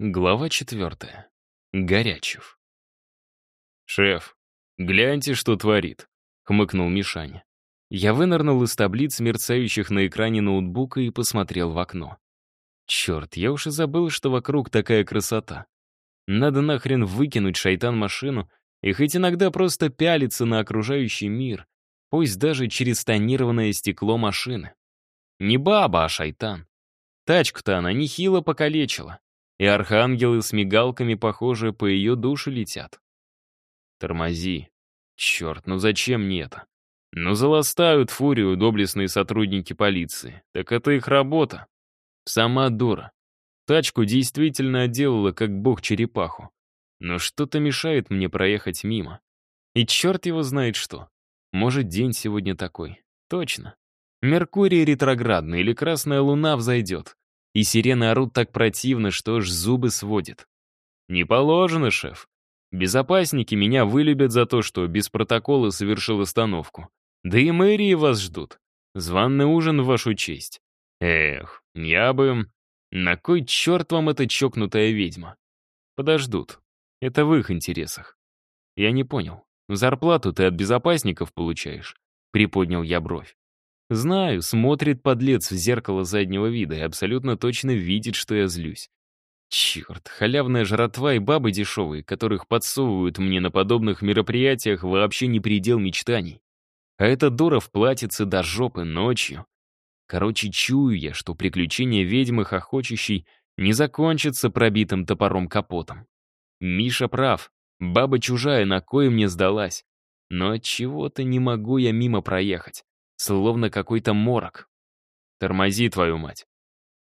Глава четвертая. Горячев. «Шеф, гляньте, что творит», — хмыкнул Мишаня. Я вынырнул из таблиц, мерцающих на экране ноутбука, и посмотрел в окно. Черт, я уж и забыл, что вокруг такая красота. Надо нахрен выкинуть шайтан-машину и хоть иногда просто пялиться на окружающий мир, пусть даже через тонированное стекло машины. Не баба, а шайтан. Тачку-то она нехило покалечила и архангелы с мигалками, похоже, по ее душе летят. Тормози. Черт, ну зачем мне это? Ну заластают фурию доблестные сотрудники полиции. Так это их работа. Сама дура. Тачку действительно отделала, как бог черепаху. Но что-то мешает мне проехать мимо. И черт его знает что. Может, день сегодня такой. Точно. Меркурий ретроградный или красная луна взойдет и сирены орут так противно, что аж зубы сводит. «Не положено, шеф. Безопасники меня вылюбят за то, что без протокола совершил остановку. Да и мэрии вас ждут. Званный ужин в вашу честь. Эх, я бы... На кой черт вам эта чокнутая ведьма? Подождут. Это в их интересах. Я не понял. Зарплату ты от безопасников получаешь?» Приподнял я бровь. Знаю, смотрит подлец в зеркало заднего вида и абсолютно точно видит, что я злюсь. Черт, халявная жратва и бабы дешевые, которых подсовывают мне на подобных мероприятиях, вообще не предел мечтаний. А эта дура в до жопы ночью. Короче, чую я, что приключение ведьмы хохочущей не закончится пробитым топором капотом. Миша прав, баба чужая, на кое мне сдалась. Но чего то не могу я мимо проехать словно какой-то морок. «Тормози, твою мать!»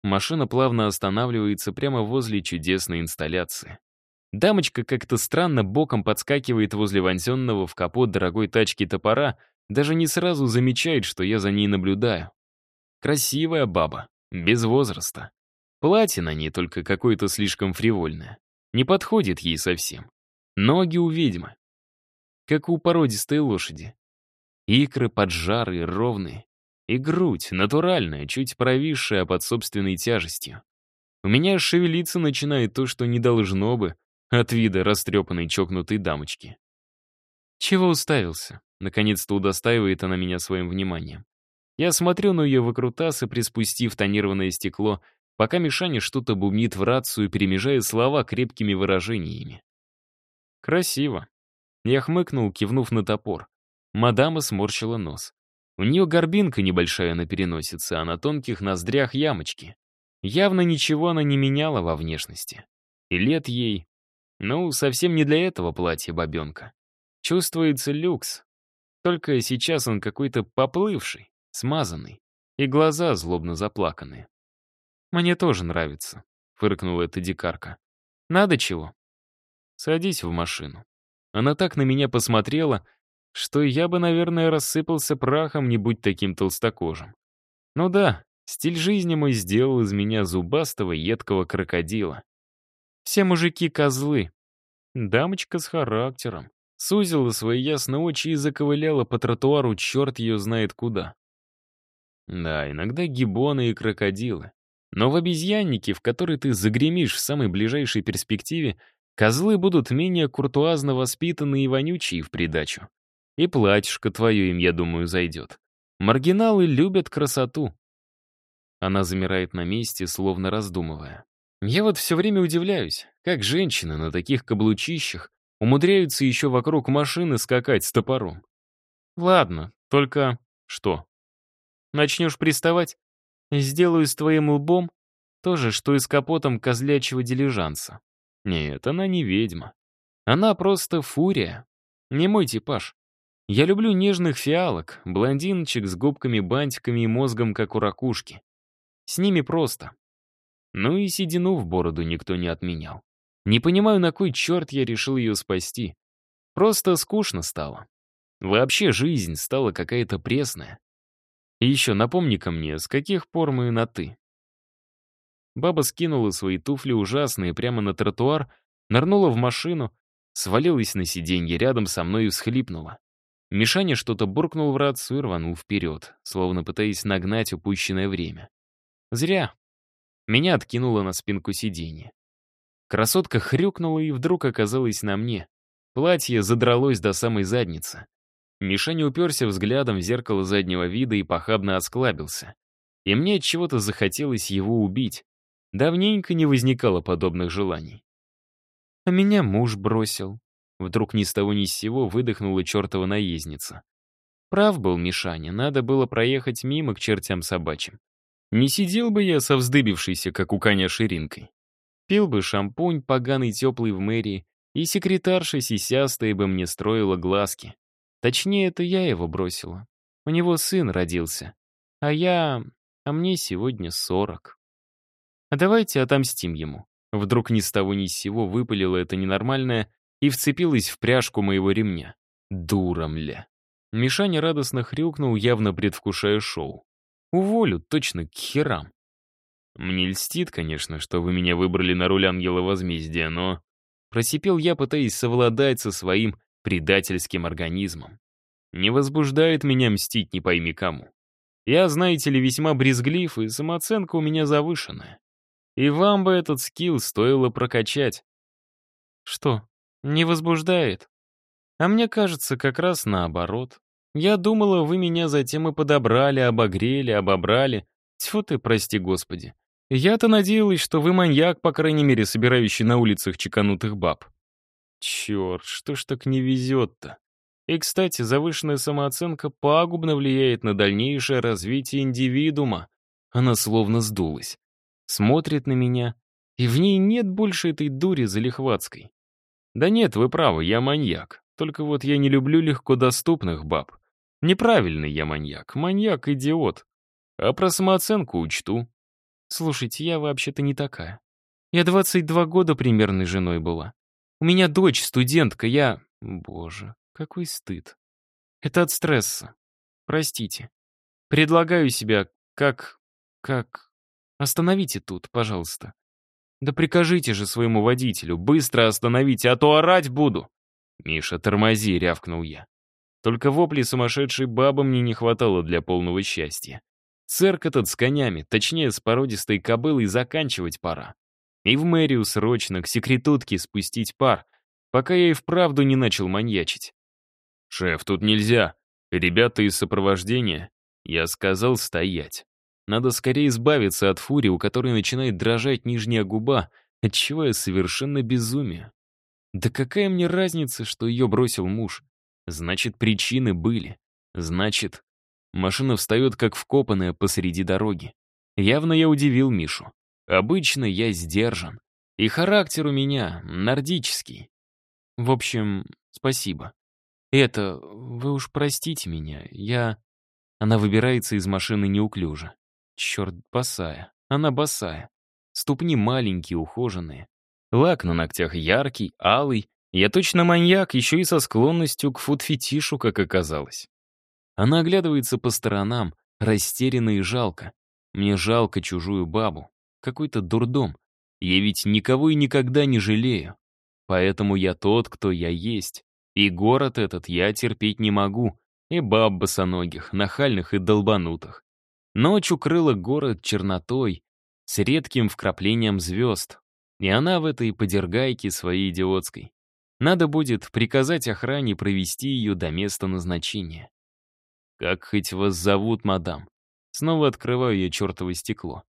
Машина плавно останавливается прямо возле чудесной инсталляции. Дамочка как-то странно боком подскакивает возле вонзенного в капот дорогой тачки топора, даже не сразу замечает, что я за ней наблюдаю. Красивая баба, без возраста. Платье на ней только какое-то слишком фривольное. Не подходит ей совсем. Ноги у ведьмы. Как у породистой лошади. Икры поджарые, ровные. И грудь, натуральная, чуть провисшая под собственной тяжестью. У меня шевелиться начинает то, что не должно бы, от вида растрепанной чокнутой дамочки. «Чего уставился?» Наконец-то удостаивает она меня своим вниманием. Я смотрю на ее выкрутасы, приспустив тонированное стекло, пока Мишаня что-то бумит в рацию, перемежая слова крепкими выражениями. «Красиво». Я хмыкнул, кивнув на топор. Мадама сморщила нос. У нее горбинка небольшая на переносице, а на тонких ноздрях ямочки. Явно ничего она не меняла во внешности. И лет ей... Ну, совсем не для этого платье бабенка. Чувствуется люкс. Только сейчас он какой-то поплывший, смазанный. И глаза злобно заплаканные. «Мне тоже нравится», — фыркнула эта дикарка. «Надо чего?» «Садись в машину». Она так на меня посмотрела, что я бы, наверное, рассыпался прахом, не будь таким толстокожим. Ну да, стиль жизни мой сделал из меня зубастого, едкого крокодила. Все мужики — козлы. Дамочка с характером. Сузила свои ясные очи и заковыляла по тротуару, черт ее знает куда. Да, иногда гибоны и крокодилы. Но в обезьяннике, в который ты загремишь в самой ближайшей перспективе, козлы будут менее куртуазно воспитаны и вонючие в придачу. И платьишко твое им, я думаю, зайдет. Маргиналы любят красоту». Она замирает на месте, словно раздумывая. «Я вот все время удивляюсь, как женщины на таких каблучищах умудряются еще вокруг машины скакать с топором. Ладно, только что? Начнешь приставать? Сделаю с твоим лбом то же, что и с капотом козлячего дилижанса. Нет, она не ведьма. Она просто фурия. Не мой типаж. Я люблю нежных фиалок, блондиночек с губками-бантиками и мозгом, как у ракушки. С ними просто. Ну и седину в бороду никто не отменял. Не понимаю, на кой черт я решил ее спасти. Просто скучно стало. Вообще жизнь стала какая-то пресная. И еще напомни-ка мне, с каких пор мы на «ты»?» Баба скинула свои туфли ужасные прямо на тротуар, нырнула в машину, свалилась на сиденье рядом со мной и всхлипнула. Мишаня что-то буркнул в рацию и рванул вперед, словно пытаясь нагнать упущенное время. Зря. Меня откинуло на спинку сиденья. Красотка хрюкнула и вдруг оказалась на мне. Платье задралось до самой задницы. Мишаня уперся взглядом в зеркало заднего вида и похабно осклабился. И мне от чего-то захотелось его убить. Давненько не возникало подобных желаний. А меня муж бросил. Вдруг ни с того ни с сего выдохнула чертова наездница. Прав был Мишаня, надо было проехать мимо к чертям собачьим. Не сидел бы я со вздыбившейся, как у коня, ширинкой. Пил бы шампунь, поганый теплый в мэрии, и секретарша сисястая бы мне строила глазки. Точнее, это я его бросила. У него сын родился. А я... А мне сегодня сорок. А давайте отомстим ему. Вдруг ни с того ни с сего выпалило это ненормальное, и вцепилась в пряжку моего ремня. Дура, мля. Мишаня радостно хрюкнул, явно предвкушая шоу. Уволю, точно, к херам. Мне льстит, конечно, что вы меня выбрали на роль ангела возмездия, но... Просипел я, пытаясь совладать со своим предательским организмом. Не возбуждает меня мстить не пойми кому. Я, знаете ли, весьма брезглив, и самооценка у меня завышенная. И вам бы этот скилл стоило прокачать. Что? Не возбуждает. А мне кажется, как раз наоборот. Я думала, вы меня затем и подобрали, обогрели, обобрали. Тьфу ты, прости господи. Я-то надеялась, что вы маньяк, по крайней мере, собирающий на улицах чеканутых баб. Черт, что ж так не везет-то? И, кстати, завышенная самооценка пагубно влияет на дальнейшее развитие индивидуума. Она словно сдулась. Смотрит на меня, и в ней нет больше этой дури залихватской. Да нет, вы правы, я маньяк. Только вот я не люблю легко доступных баб. Неправильный я маньяк, маньяк-идиот. А про самооценку учту. Слушайте, я вообще-то не такая. Я 22 года примерной женой была. У меня дочь, студентка, я... Боже, какой стыд. Это от стресса. Простите. Предлагаю себя как... как... Остановите тут, пожалуйста. Да прикажите же своему водителю, быстро остановите, а то орать буду. Миша, тормози, рявкнул я. Только вопли сумасшедшей бабы мне не хватало для полного счастья. Цирк этот с конями, точнее, с породистой кобылой заканчивать пора. И в мэрию срочно к секретутке спустить пар, пока я и вправду не начал маньячить. «Шеф, тут нельзя. Ребята из сопровождения». Я сказал стоять. Надо скорее избавиться от фури, у которой начинает дрожать нижняя губа, отчего я совершенно безумие. Да какая мне разница, что ее бросил муж? Значит, причины были. Значит, машина встает как вкопанная посреди дороги. Явно я удивил Мишу. Обычно я сдержан. И характер у меня нордический. В общем, спасибо. Это, вы уж простите меня, я... Она выбирается из машины неуклюже. Черт, босая. Она босая. Ступни маленькие, ухоженные. Лак на ногтях яркий, алый. Я точно маньяк, еще и со склонностью к фуд-фетишу, как оказалось. Она оглядывается по сторонам, растерянно и жалко. Мне жалко чужую бабу. Какой-то дурдом. Я ведь никого и никогда не жалею. Поэтому я тот, кто я есть. И город этот я терпеть не могу. И баб босоногих, нахальных и долбанутых. Ночь укрыла город чернотой с редким вкраплением звезд, и она в этой подергайке своей идиотской. Надо будет приказать охране провести ее до места назначения. «Как хоть вас зовут, мадам?» Снова открываю я чертово стекло.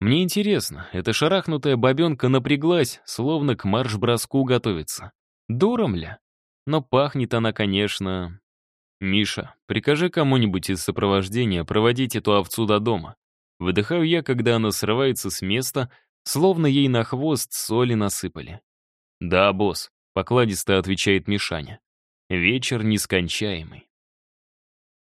Мне интересно, эта шарахнутая бабенка напряглась, словно к марш-броску готовится. Дуром ля? Но пахнет она, конечно, «Миша, прикажи кому-нибудь из сопровождения проводить эту овцу до дома». Выдыхаю я, когда она срывается с места, словно ей на хвост соли насыпали. «Да, босс», — покладисто отвечает Мишаня. «Вечер нескончаемый».